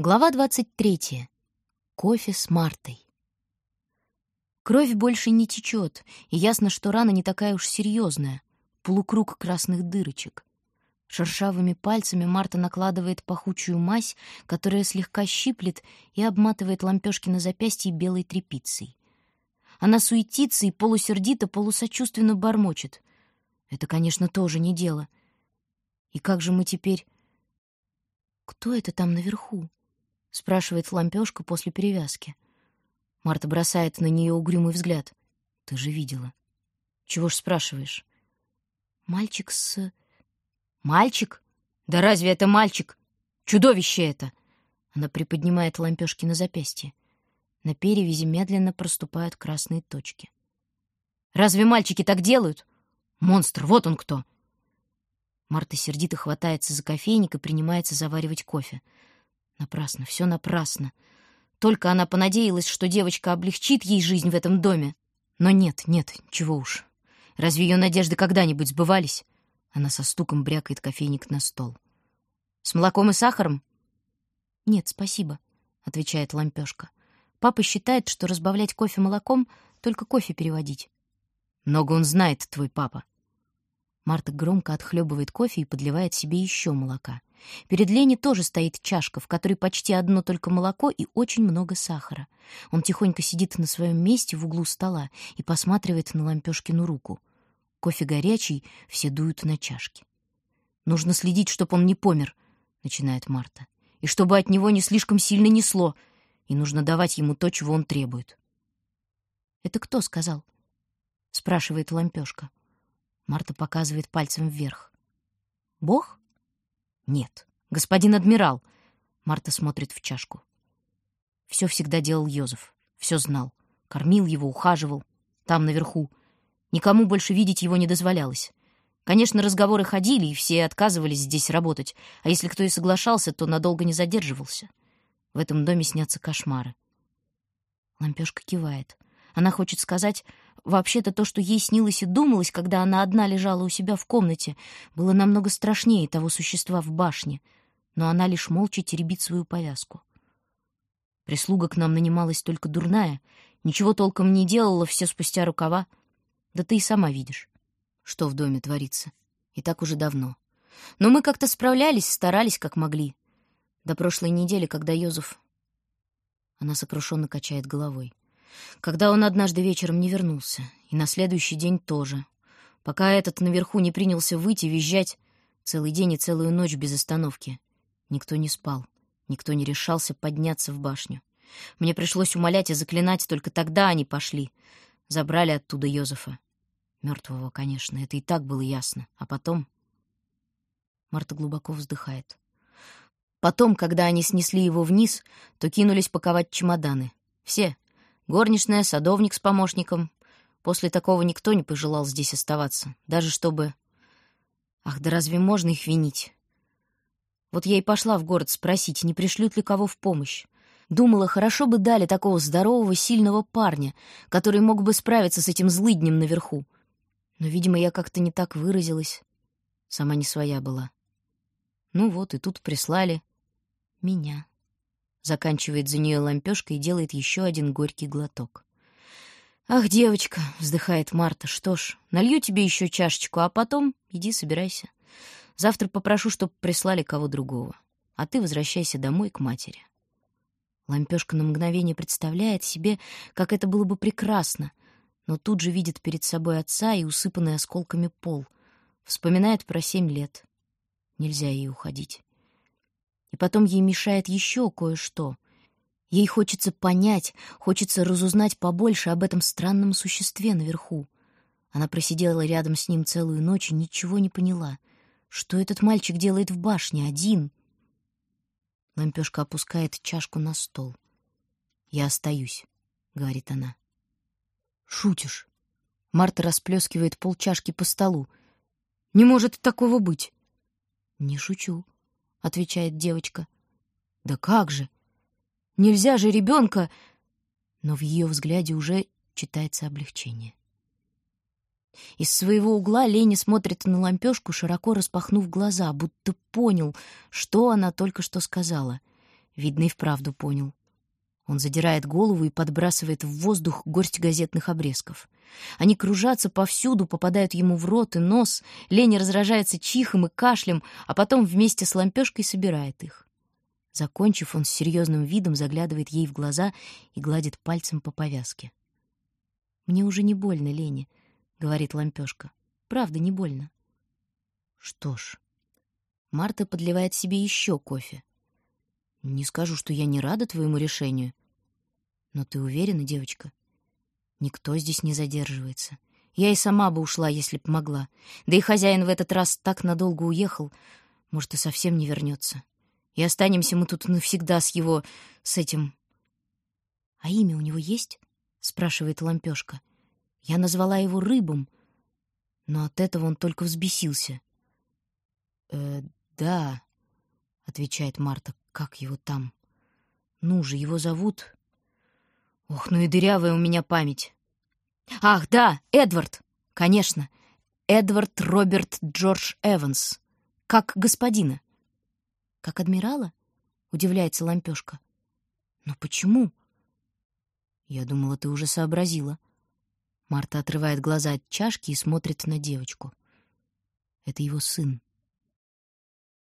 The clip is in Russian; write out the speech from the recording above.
Глава 23. Кофе с Мартой. Кровь больше не течет, и ясно, что рана не такая уж серьезная. Полукруг красных дырочек. Шершавыми пальцами Марта накладывает пахучую мазь, которая слегка щиплет и обматывает лампёшки на запястье белой тряпицей. Она суетится и полусердито, полусочувственно бормочет. Это, конечно, тоже не дело. И как же мы теперь... Кто это там наверху? — спрашивает лампёшка после перевязки. Марта бросает на нее угрюмый взгляд. «Ты же видела». «Чего ж спрашиваешь?» «Мальчик с...» «Мальчик? Да разве это мальчик? Чудовище это!» Она приподнимает лампёшки на запястье. На перевязи медленно проступают красные точки. «Разве мальчики так делают? Монстр, вот он кто!» Марта сердито хватается за кофейник и принимается заваривать кофе — Напрасно, все напрасно. Только она понадеялась, что девочка облегчит ей жизнь в этом доме. Но нет, нет, чего уж. Разве ее надежды когда-нибудь сбывались? Она со стуком брякает кофейник на стол. «С молоком и сахаром?» «Нет, спасибо», — отвечает лампешка. «Папа считает, что разбавлять кофе молоком — только кофе переводить». «Много он знает, твой папа». Марта громко отхлебывает кофе и подливает себе еще молока. Перед Лени тоже стоит чашка, в которой почти одно только молоко и очень много сахара. Он тихонько сидит на своем месте в углу стола и посматривает на лампешкину руку. Кофе горячий, все дуют на чашки. «Нужно следить, чтобы он не помер», — начинает Марта. «И чтобы от него не слишком сильно несло, и нужно давать ему то, чего он требует». «Это кто сказал?» — спрашивает лампешка. Марта показывает пальцем вверх. «Бог?» Нет, господин адмирал. Марта смотрит в чашку. Все всегда делал Йозеф. Все знал. Кормил его, ухаживал. Там, наверху. Никому больше видеть его не дозволялось. Конечно, разговоры ходили, и все отказывались здесь работать. А если кто и соглашался, то надолго не задерживался. В этом доме снятся кошмары. Лампешка кивает. Она хочет сказать, вообще-то то, что ей снилось и думалось, когда она одна лежала у себя в комнате, было намного страшнее того существа в башне, но она лишь молча теребит свою повязку. Прислуга к нам нанималась только дурная, ничего толком не делала, все спустя рукава. Да ты и сама видишь, что в доме творится. И так уже давно. Но мы как-то справлялись, старались, как могли. До прошлой недели, когда Йозеф... Она сокрушенно качает головой. Когда он однажды вечером не вернулся, и на следующий день тоже. Пока этот наверху не принялся выйти, визжать целый день и целую ночь без остановки. Никто не спал, никто не решался подняться в башню. Мне пришлось умолять и заклинать, только тогда они пошли. Забрали оттуда Йозефа. Мертвого, конечно, это и так было ясно. А потом... Марта глубоко вздыхает. Потом, когда они снесли его вниз, то кинулись паковать чемоданы. Все, Горничная, садовник с помощником. После такого никто не пожелал здесь оставаться, даже чтобы... Ах, да разве можно их винить? Вот я и пошла в город спросить, не пришлют ли кого в помощь. Думала, хорошо бы дали такого здорового, сильного парня, который мог бы справиться с этим злыднем наверху. Но, видимо, я как-то не так выразилась. Сама не своя была. Ну вот, и тут прислали меня. Заканчивает за нее лампёшка и делает еще один горький глоток. «Ах, девочка!» — вздыхает Марта. «Что ж, налью тебе еще чашечку, а потом иди собирайся. Завтра попрошу, чтоб прислали кого другого. А ты возвращайся домой к матери». Лампёшка на мгновение представляет себе, как это было бы прекрасно, но тут же видит перед собой отца и усыпанный осколками пол. Вспоминает про семь лет. Нельзя ей уходить. И потом ей мешает еще кое-что. Ей хочется понять, хочется разузнать побольше об этом странном существе наверху. Она просидела рядом с ним целую ночь и ничего не поняла. Что этот мальчик делает в башне один? Лампешка опускает чашку на стол. «Я остаюсь», — говорит она. «Шутишь?» Марта расплескивает полчашки по столу. «Не может такого быть!» «Не шучу», — отвечает девочка. «Да как же! Нельзя же ребенка!» Но в ее взгляде уже читается облегчение. Из своего угла Лени смотрит на лампешку, широко распахнув глаза, будто понял, что она только что сказала. Видно, и вправду понял. Он задирает голову и подбрасывает в воздух горсть газетных обрезков. Они кружатся повсюду, попадают ему в рот и нос. Леня разражается чихом и кашлем, а потом вместе с лампёшкой собирает их. Закончив, он с серьезным видом заглядывает ей в глаза и гладит пальцем по повязке. «Мне уже не больно, Леня», — говорит лампёшка. «Правда, не больно». «Что ж...» Марта подливает себе еще кофе. «Не скажу, что я не рада твоему решению. Но ты уверена, девочка? Никто здесь не задерживается. Я и сама бы ушла, если б могла. Да и хозяин в этот раз так надолго уехал, может, и совсем не вернется. И останемся мы тут навсегда с его... с этим... — А имя у него есть? — спрашивает лампёшка. Я назвала его Рыбом, но от этого он только взбесился. «Э, да», — отвечает Марта, — «как его там? Ну же, его зовут...» Ох, ну и дырявая у меня память. Ах, да, Эдвард, конечно. Эдвард Роберт Джордж Эванс. Как господина. Как адмирала? Удивляется лампёшка. Но почему? Я думала, ты уже сообразила. Марта отрывает глаза от чашки и смотрит на девочку. Это его сын.